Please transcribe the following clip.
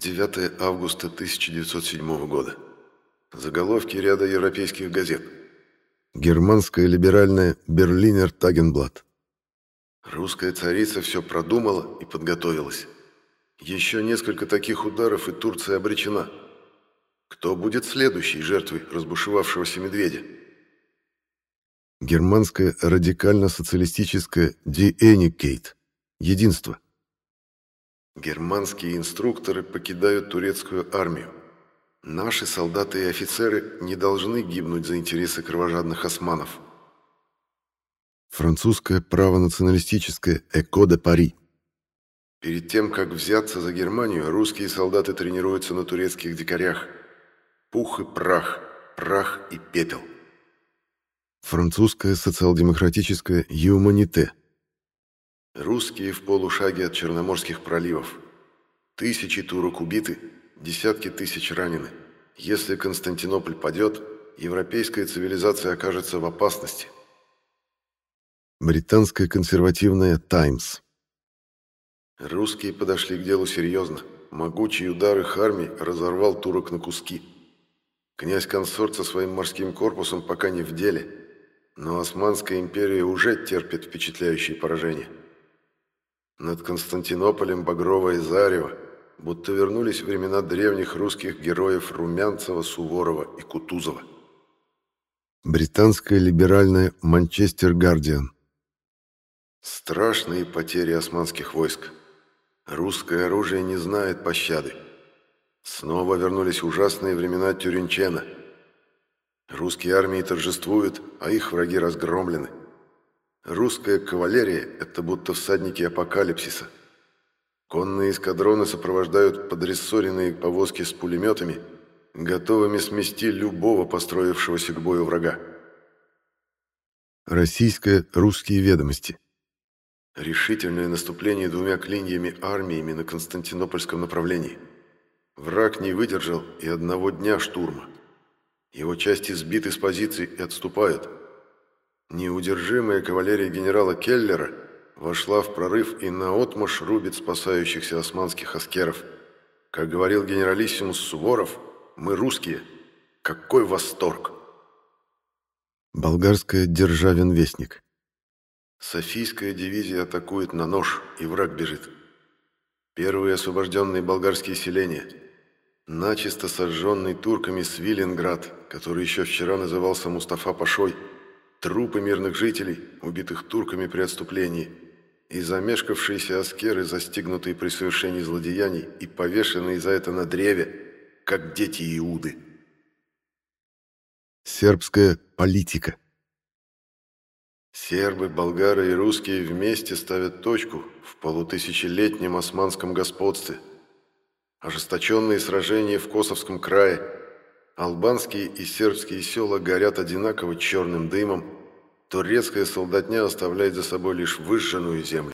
9 августа 1907 года. Заголовки ряда европейских газет. Германская либеральная «Берлинер Тагенблат». Русская царица все продумала и подготовилась. Еще несколько таких ударов, и Турция обречена. Кто будет следующей жертвой разбушевавшегося медведя? Германская радикально-социалистическая «Die Einigkeit» – единство. Германские инструкторы покидают турецкую армию. Наши солдаты и офицеры не должны гибнуть за интересы кровожадных османов. Французское правонационалистическое «Эко де Пари». Перед тем, как взяться за Германию, русские солдаты тренируются на турецких дикарях. Пух и прах, прах и пепел. Французское социал-демократическое «Юманите». Русские в полушаге от Черноморских проливов. Тысячи турок убиты, десятки тысяч ранены. Если Константинополь падет, европейская цивилизация окажется в опасности. Британская консервативная «Таймс». Русские подошли к делу серьезно. Могучий удар их армии разорвал турок на куски. Князь-консорт со своим морским корпусом пока не в деле, но Османская империя уже терпит впечатляющие поражения. Над Константинополем багровое зарево, будто вернулись времена древних русских героев Румянцева, Суворова и Кутузова. Британская либеральная «Манчестер Гардиан». Страшные потери османских войск. Русское оружие не знает пощады. Снова вернулись ужасные времена Тюринчена. Русские армии торжествуют, а их враги разгромлены. Русская кавалерия – это будто всадники апокалипсиса. Конные эскадроны сопровождают подрессоренные повозки с пулеметами, готовыми смести любого построившегося к бою врага. Российское «Русские ведомости». Решительное наступление двумя клиньями армиями на Константинопольском направлении. Враг не выдержал и одного дня штурма. Его части сбиты с позиций и отступают. Неудержимая кавалерия генерала Келлера вошла в прорыв и наотмашь рубит спасающихся османских аскеров. Как говорил генералиссимус Суворов, мы русские. Какой восторг! Болгарская Державин Вестник. Софийская дивизия атакует на нож, и враг бежит. Первые освобожденные болгарские селения. Начисто сожженный турками Свиленград, который еще вчера назывался Мустафа Пашой. Трупы мирных жителей, убитых турками при отступлении. И замешкавшиеся аскеры, застигнутые при совершении злодеяний и повешенные за это на древе, как дети Иуды. Сербская политика. Сербы, болгары и русские вместе ставят точку в полутысячелетнем османском господстве. Ожесточенные сражения в Косовском крае, албанские и сербские села горят одинаково черным дымом, турецкая солдатня оставляет за собой лишь выжженную землю.